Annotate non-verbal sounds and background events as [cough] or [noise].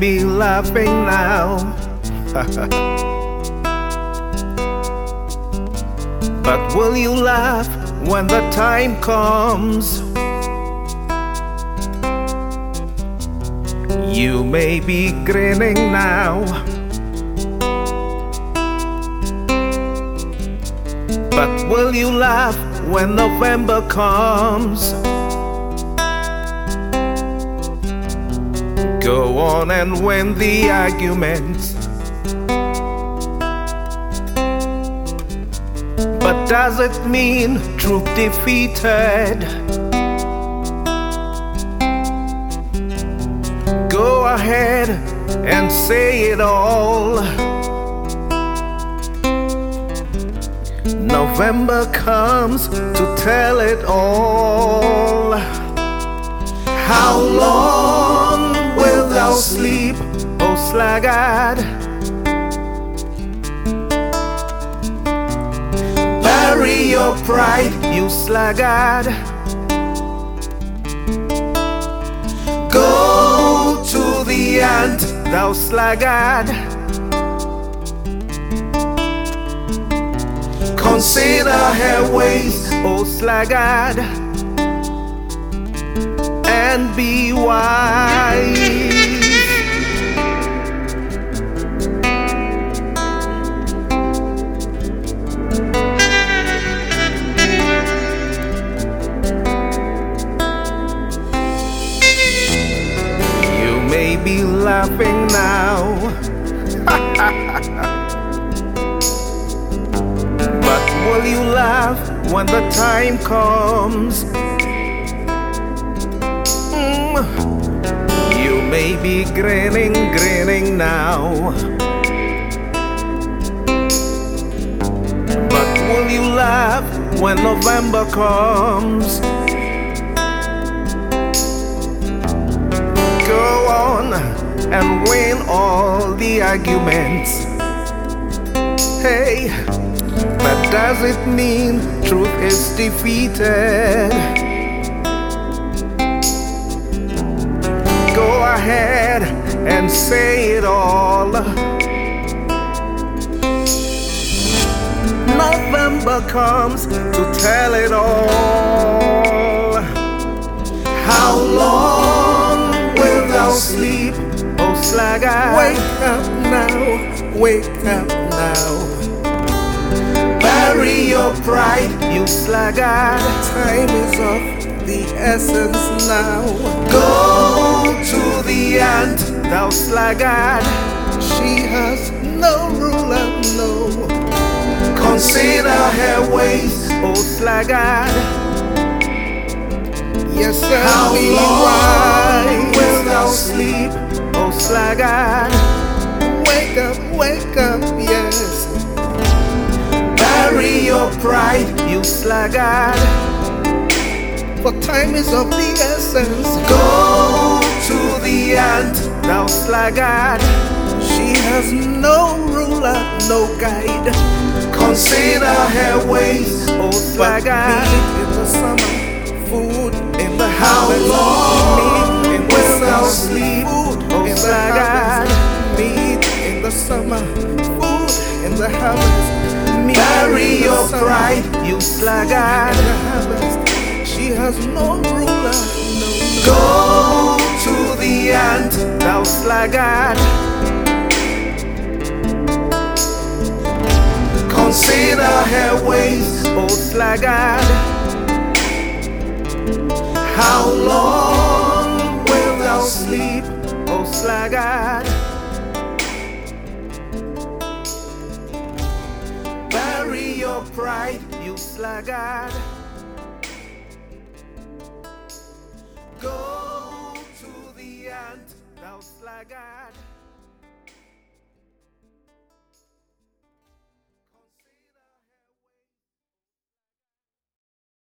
be laughing now. [laughs] but will you laugh when the time comes? You may be grinning now. But will you laugh when November comes? Go on and win the argument. But does it mean truth defeated? Go ahead and say it all. November comes to tell it all. How long Sluggard? Bury your pride, you sluggard. Go to the ant, thou sluggard. Consider her ways, O sluggard, and be wise. May be laughing now. [laughs] But will you laugh when the time comes? Mm. You may be grinning, grinning now. But will you laugh when November comes? All the arguments. Hey. But does it mean truth is defeated? Go ahead and say it all. November comes to tell it all. Sluggard? Wake up now, wake up now. Bury your pride, you sluggard. Time is of the essence now. Go to the ant, thou sluggard. She has no ruler, no. Consider her ways, O sluggard. Yes, sir, How long O sluggard? Wake up, wake up, yes. Bury your pride, you sluggard. For time is of the essence. Go to the ant, thou sluggard. She has no ruler, no guide. Consider her ways, O But sluggard. in the summer, food in the How harvest. long Meat in the will harvest. Meat Bury your pride, you sluggard. in the harvest. She has no ruler, no Go to the ant, thou sluggard. Consider her ways, O sluggard. How long will thou sleep, O sluggard? Pride, you sluggard. Go to the ant, thou sluggard.